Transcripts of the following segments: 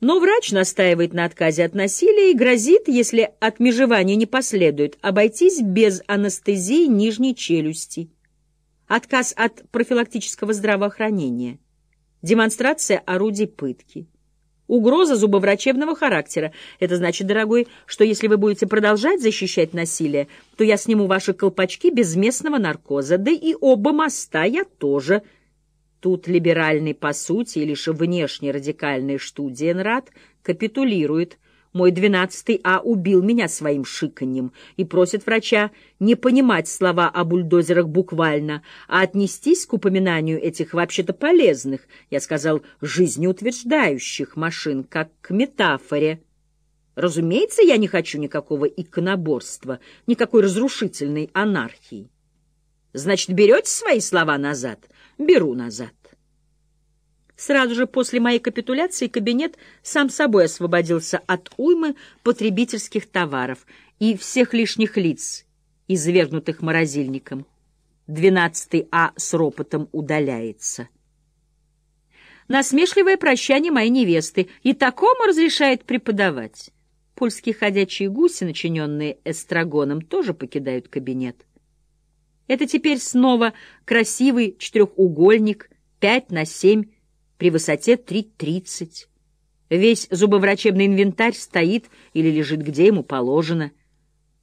Но врач настаивает на отказе от насилия и грозит, если отмежевание не последует, обойтись без анестезии нижней челюсти. Отказ от профилактического здравоохранения. Демонстрация орудий пытки. Угроза зубоврачебного характера. Это значит, дорогой, что если вы будете продолжать защищать насилие, то я сниму ваши колпачки без местного наркоза, да и оба моста я тоже Тут либеральный по сути и лишь внешне радикальный Штудиенрат капитулирует. Мой двенадцатый А убил меня своим шиканьем и просит врача не понимать слова о бульдозерах буквально, а отнестись к упоминанию этих вообще-то полезных, я сказал, жизнеутверждающих машин, как к метафоре. Разумеется, я не хочу никакого иконоборства, никакой разрушительной анархии. Значит, берете свои слова назад? Беру назад. Сразу же после моей капитуляции кабинет сам собой освободился от уймы потребительских товаров и всех лишних лиц, извергнутых морозильником. Двенадцатый А с ропотом удаляется. Насмешливое прощание моей невесты. И такому разрешает преподавать. Польские ходячие гуси, начиненные эстрагоном, тоже покидают кабинет. Это теперь снова красивый четырехугольник, 5 на 7, при высоте 3,30. Весь зубоврачебный инвентарь стоит или лежит где ему положено.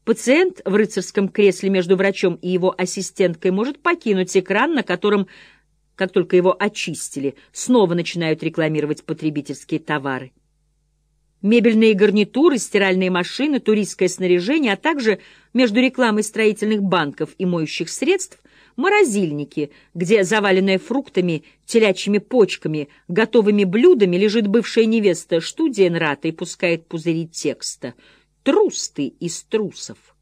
Пациент в рыцарском кресле между врачом и его ассистенткой может покинуть экран, на котором, как только его очистили, снова начинают рекламировать потребительские товары мебельные гарнитуры, стиральные машины, туристское снаряжение, а также между рекламой строительных банков и моющих средств морозильники, где, заваленная фруктами, телячьими почками, готовыми блюдами, лежит бывшая невеста Штудиенрата и пускает пузыри текста. Трус из трусов.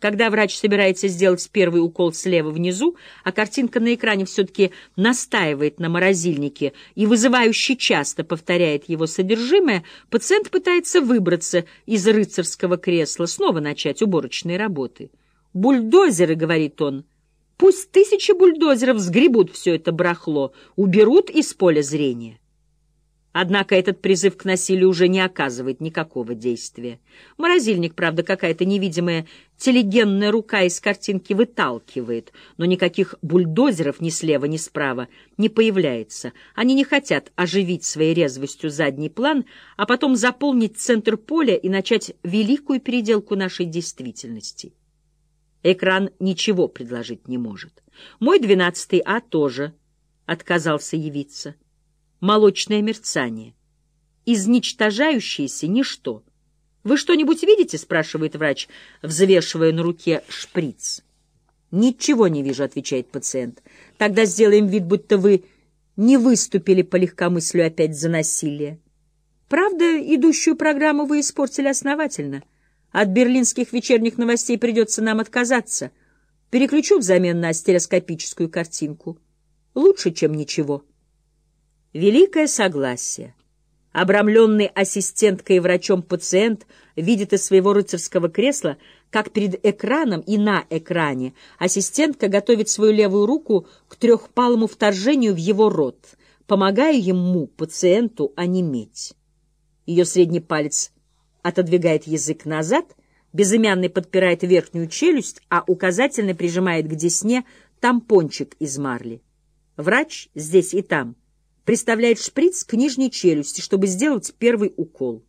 Когда врач собирается сделать первый укол слева внизу, а картинка на экране все-таки настаивает на морозильнике и вызывающе часто повторяет его содержимое, пациент пытается выбраться из рыцарского кресла, снова начать уборочные работы. «Бульдозеры», — говорит он, — «пусть тысячи бульдозеров сгребут все это барахло, уберут из поля зрения». Однако этот призыв к насилию уже не оказывает никакого действия. Морозильник, правда, какая-то невидимая телегенная рука из картинки выталкивает, но никаких бульдозеров ни слева, ни справа не появляется. Они не хотят оживить своей резвостью задний план, а потом заполнить центр поля и начать великую переделку нашей действительности. Экран ничего предложить не может. Мой двенадцатый А тоже отказался явиться молочное мерцание. Изничтожающееся ничто. «Вы что-нибудь видите?» — спрашивает врач, взвешивая на руке шприц. «Ничего не вижу», — отвечает пациент. «Тогда сделаем вид, будто вы не выступили по легкомыслию опять за насилие. Правда, идущую программу вы испортили основательно. От берлинских вечерних новостей придется нам отказаться. Переключу взамен на стереоскопическую картинку. Лучше, чем ничего». Великое согласие. Обрамленный ассистенткой и врачом пациент видит из своего рыцарского кресла, как перед экраном и на экране ассистентка готовит свою левую руку к трехпалому вторжению в его рот, помогая ему, пациенту, онеметь. Ее средний палец отодвигает язык назад, безымянный подпирает верхнюю челюсть, а указательный прижимает к десне тампончик из марли. Врач здесь и там — приставляет шприц к нижней челюсти, чтобы сделать первый укол.